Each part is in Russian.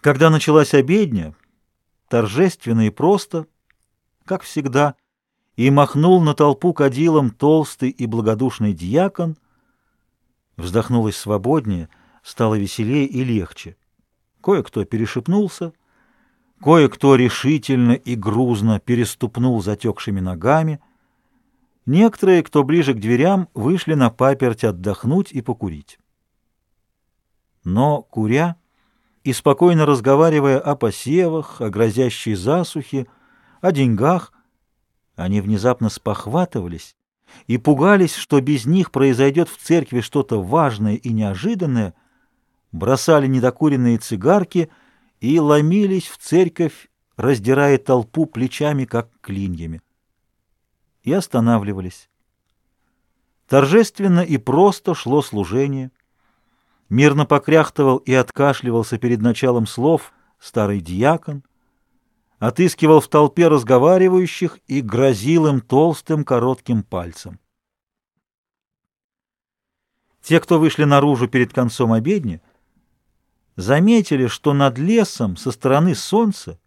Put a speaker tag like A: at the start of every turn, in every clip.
A: Когда началась обедня, торжественно и просто, как всегда, и махнул на толпу кадилом толстый и благодушный дьякон, вздохнулось свободнее, стало веселее и легче. Кое-кто перешепнулся, кое-кто решительно и грузно переступнул затекшими ногами, некоторые, кто ближе к дверям, вышли на паперть отдохнуть и покурить. Но, куря, и спокойно разговаривая о посевах, о грозящей засухе, о деньгах, они внезапно спохватывались и пугались, что без них произойдет в церкви что-то важное и неожиданное, бросали недокуренные цигарки и ломились в церковь, раздирая толпу плечами, как клиньями. И останавливались. Торжественно и просто шло служение — Мирно покряхтывал и откашливался перед началом слов старый диакон, отыскивал в толпе разговаривающих и грозил им толстым коротким пальцем. Те, кто вышли наружу перед концом обедни, заметили, что над лесом со стороны солнца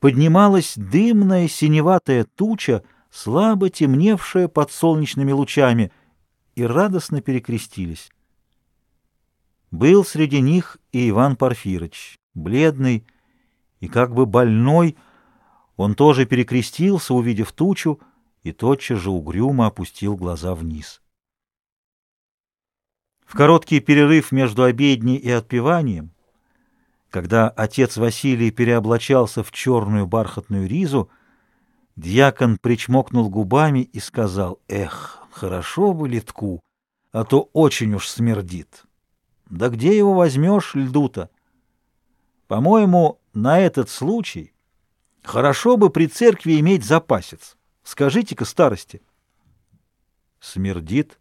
A: поднималась дымная синеватая туча, слабо темневшая под солнечными лучами, и радостно перекрестились. Был среди них и Иван Порфирыч, бледный и как бы больной, он тоже перекрестился, увидев тучу, и тотчас же угрюмо опустил глаза вниз. В короткий перерыв между обедней и отпеванием, когда отец Василий переоблачался в черную бархатную ризу, дьякон причмокнул губами и сказал, «Эх, хорошо бы литку, а то очень уж смердит». Да где его возьмешь, льду-то? По-моему, на этот случай хорошо бы при церкви иметь запасец. Скажите-ка старости. Смердит?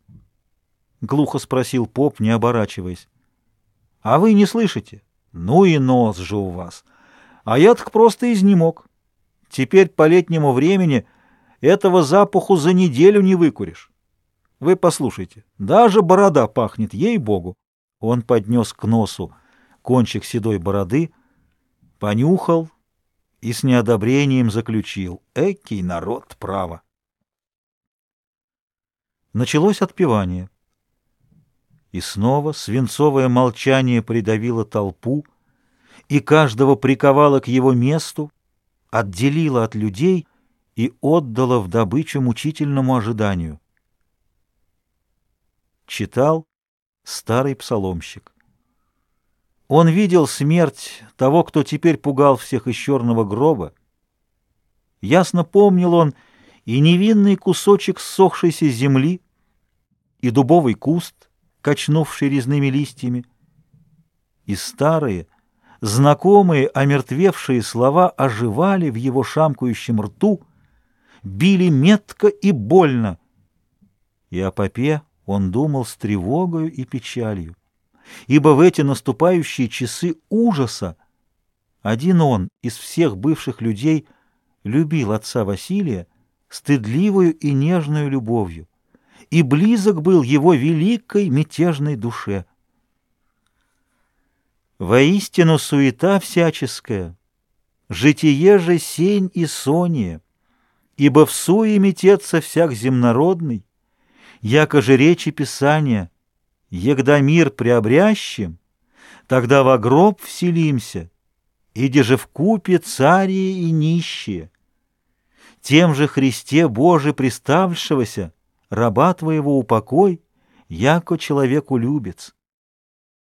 A: Глухо спросил поп, не оборачиваясь. А вы не слышите? Ну и нос же у вас. А я так просто изнемог. Теперь по летнему времени этого запаху за неделю не выкуришь. Вы послушайте, даже борода пахнет, ей-богу. Он поднес к носу кончик седой бороды, понюхал и с неодобрением заключил «Экий народ, право!». Началось отпевание. И снова свинцовое молчание придавило толпу, и каждого приковало к его месту, отделило от людей и отдало в добычу мучительному ожиданию. Читал старый псаломщик. Он видел смерть того, кто теперь пугал всех из черного гроба. Ясно помнил он и невинный кусочек ссохшейся земли, и дубовый куст, качнувший резными листьями, и старые, знакомые, омертвевшие слова оживали в его шамкающем рту, били метко и больно. И о он думал с тревогою и печалью, ибо в эти наступающие часы ужаса один он из всех бывших людей любил отца Василия стыдливую и нежную любовью, и близок был его великой мятежной душе. Воистину суета всяческая, житие же сень и сония, ибо в суе метется всяк земнородный, яко же речи Писания, егда мир приобрящим, тогда во гроб вселимся, иди же в купе цари и нищие. Тем же Христе Боже приставшегося, раба твоего упокой, яко человеку любец.